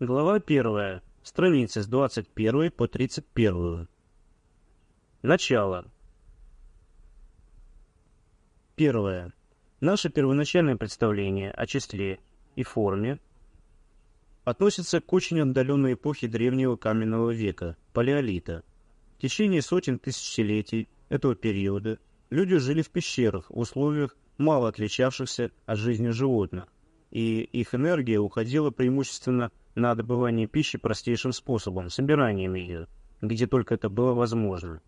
Глава 1. Страницы с 21 по 31. Начало. Первое. Наше первоначальное представление о числе и форме относится к очень отдаленной эпохе древнего каменного века, палеолита. В течение сотен тысячелетий этого периода люди жили в пещерах в условиях, мало отличавшихся от жизни животных, и их энергия уходила преимущественно на добывание пищи простейшим способом, собиранием ее, где только это было возможно.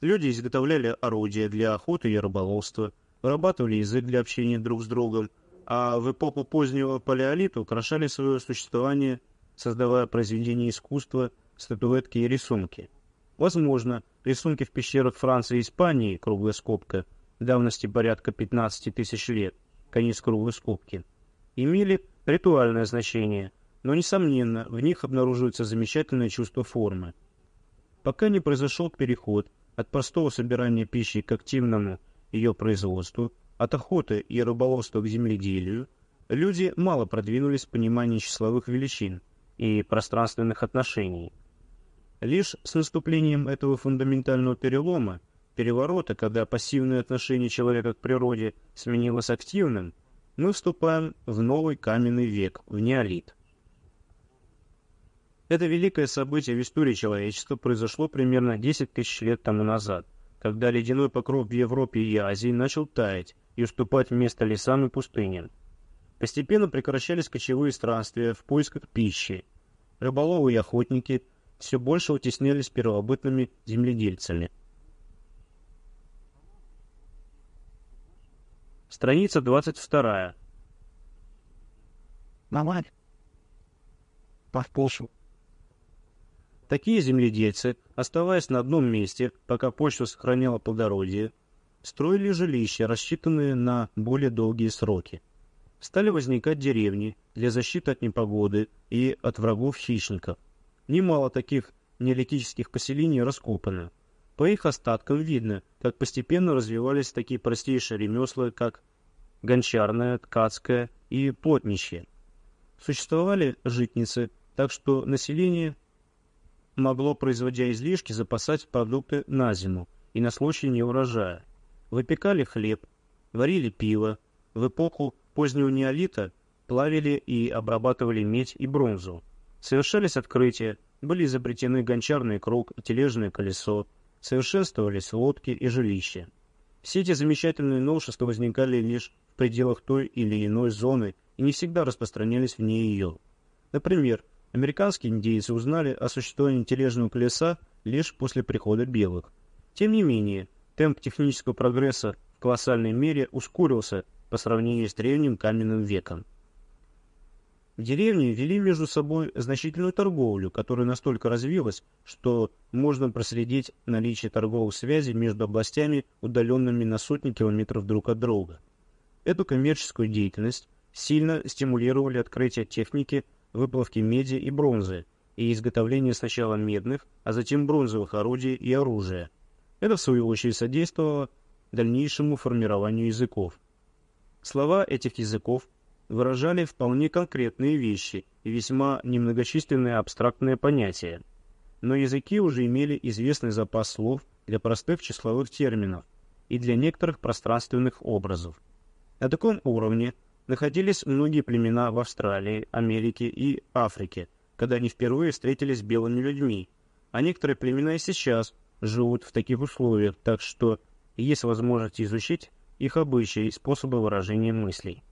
Люди изготовляли орудия для охоты и рыболовства, вырабатывали язык для общения друг с другом, а в эпоху позднего палеолита украшали свое существование, создавая произведения искусства, статуэтки и рисунки. Возможно, рисунки в пещерах Франции и Испании, круглая скобка, давности порядка 15 тысяч лет, конец круглой скобки, имели ритуальное значение – но, несомненно, в них обнаруживается замечательное чувство формы. Пока не произошел переход от простого собирания пищи к активному ее производству, от охоты и рыболовства к земледелию, люди мало продвинулись в понимании числовых величин и пространственных отношений. Лишь с наступлением этого фундаментального перелома, переворота, когда пассивное отношение человека к природе сменилось активным, мы вступаем в новый каменный век, в неолит. Это великое событие в истории человечества произошло примерно 10 тысяч лет тому назад, когда ледяной покров в Европе и Азии начал таять и уступать место лесам и пустыням. Постепенно прекращались кочевые странствия в поисках пищи. Рыболовы и охотники все больше утеснялись первобытными земледельцами. Страница 22. Мамать. Повполшу. Такие земледельцы, оставаясь на одном месте, пока почва сохраняла плодородие, строили жилища, рассчитанные на более долгие сроки. Стали возникать деревни для защиты от непогоды и от врагов-хищников. Немало таких неолитических поселений раскопано. По их остаткам видно, как постепенно развивались такие простейшие ремесла, как гончарное, ткацкое и плотничье. Существовали житницы, так что население могло, производя излишки, запасать продукты на зиму и на случай неурожая. Выпекали хлеб, варили пиво, в эпоху позднего неолита плавили и обрабатывали медь и бронзу. Совершались открытия, были изобретены гончарный круг и тележное колесо, совершенствовались лодки и жилища. Все эти замечательные новшества возникали лишь в пределах той или иной зоны и не всегда распространялись вне ее. Например, Американские индейцы узнали о существовании тележного колеса лишь после прихода белых. Тем не менее, темп технического прогресса в колоссальной мере ускорился по сравнению с древним каменным веком. В деревне вели между собой значительную торговлю, которая настолько развилась, что можно проследить наличие торговых связей между областями, удаленными на сотни километров друг от друга. Эту коммерческую деятельность сильно стимулировали открытие техники выплавки меди и бронзы и изготовления сначала медных, а затем бронзовых орудий и оружия. Это, в свою очередь, содействовало дальнейшему формированию языков. Слова этих языков выражали вполне конкретные вещи и весьма немногочисленные абстрактные понятия. Но языки уже имели известный запас слов для простых числовых терминов и для некоторых пространственных образов. На таком уровне находились многие племена в Австралии, Америке и Африке, когда они впервые встретились с белыми людьми, а некоторые племена и сейчас живут в таких условиях, так что есть возможность изучить их обычаи и способы выражения мыслей.